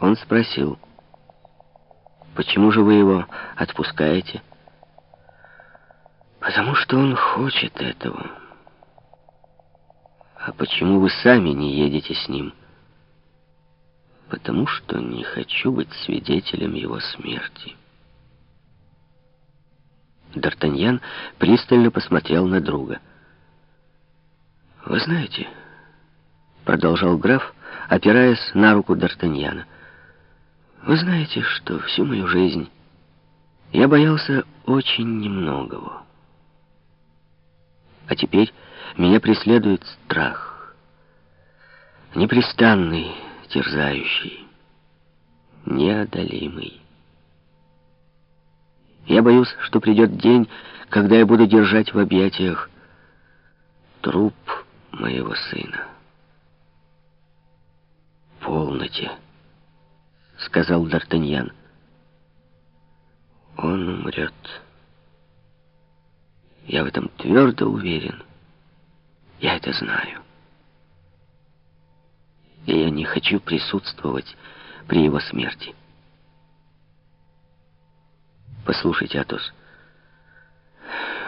Он спросил, «Почему же вы его отпускаете?» «Потому что он хочет этого». «А почему вы сами не едете с ним?» «Потому что не хочу быть свидетелем его смерти». Д'Артаньян пристально посмотрел на друга. «Вы знаете...» продолжал граф, опираясь на руку Д'Артаньяна. «Вы знаете, что всю мою жизнь я боялся очень немногого. А теперь меня преследует страх, непрестанный, терзающий, неодолимый. Я боюсь, что придет день, когда я буду держать в объятиях труп моего сына полноте», — сказал Д'Артаньян. «Он умрет. Я в этом твердо уверен. Я это знаю. И я не хочу присутствовать при его смерти». «Послушайте, Атос,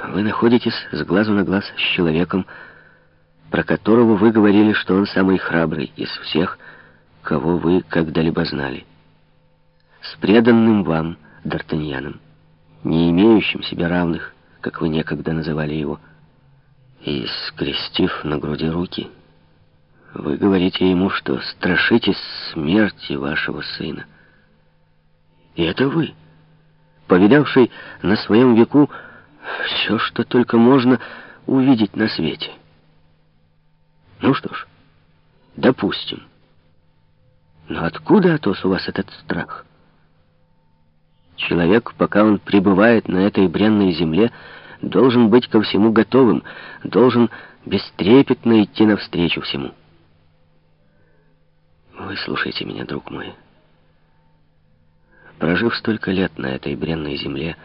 вы находитесь с глазу на глаз с человеком, про которого вы говорили, что он самый храбрый из всех, — кого вы когда-либо знали. С преданным вам, Д'Артаньяном, не имеющим себя равных, как вы некогда называли его, и скрестив на груди руки, вы говорите ему, что страшитесь смерти вашего сына. И это вы, повидавший на своем веку все, что только можно увидеть на свете. Ну что ж, допустим. Но откуда, Атос, у вас этот страх? Человек, пока он пребывает на этой бренной земле, должен быть ко всему готовым, должен бестрепетно идти навстречу всему. Вы слушайте меня, друг мой. Прожив столько лет на этой бренной земле,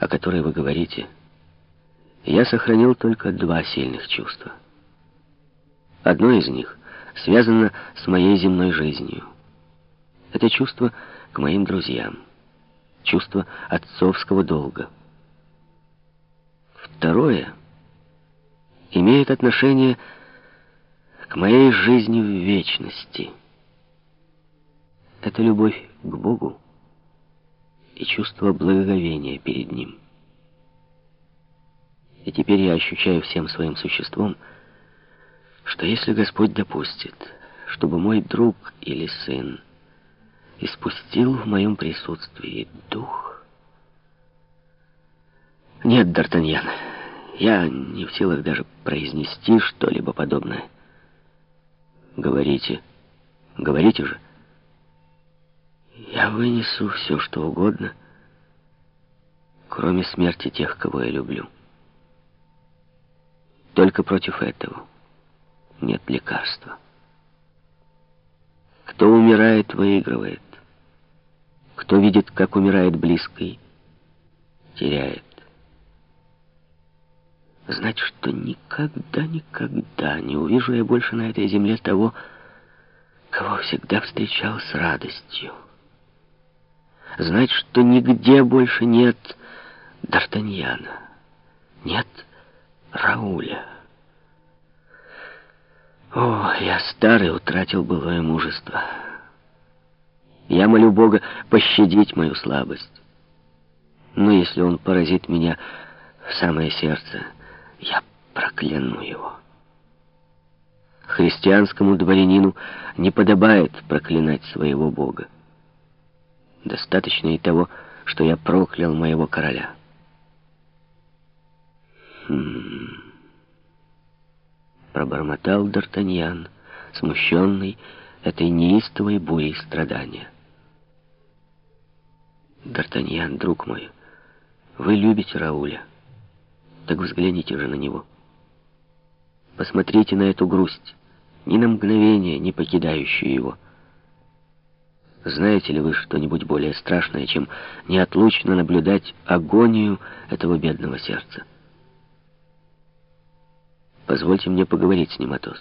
о которой вы говорите, я сохранил только два сильных чувства. Одно из них связано с моей земной жизнью. Это чувство к моим друзьям. Чувство отцовского долга. Второе имеет отношение к моей жизни в вечности. Это любовь к Богу и чувство благоговения перед Ним. И теперь я ощущаю всем своим существом, что если Господь допустит, чтобы мой друг или сын испустил в моем присутствии дух. Нет, Д'Артаньян, я не в силах даже произнести что-либо подобное. Говорите, говорите же. Я вынесу все, что угодно, кроме смерти тех, кого я люблю. Только против этого нет лекарства. Кто умирает, выигрывает. Кто видит, как умирает близкий, теряет. Знать, что никогда, никогда не увижу я больше на этой земле того, кого всегда встречал с радостью. Знать, что нигде больше нет Д'Артаньяна, нет Рауля. О, я старый, утратил былое мужество. Я молю Бога пощадить мою слабость. Но если он поразит меня в самое сердце, я прокляну его. Христианскому дворянину не подобает проклинать своего Бога. Достаточно и того, что я проклял моего короля. Хм... Пробормотал Д'Артаньян, смущенный этой неистовой бурей страдания. Д'Артаньян, друг мой, вы любите Рауля. Так взгляните же на него. Посмотрите на эту грусть, ни на мгновение не покидающую его. Знаете ли вы что-нибудь более страшное, чем неотлучно наблюдать агонию этого бедного сердца? Позвольте мне поговорить с ним, Атос.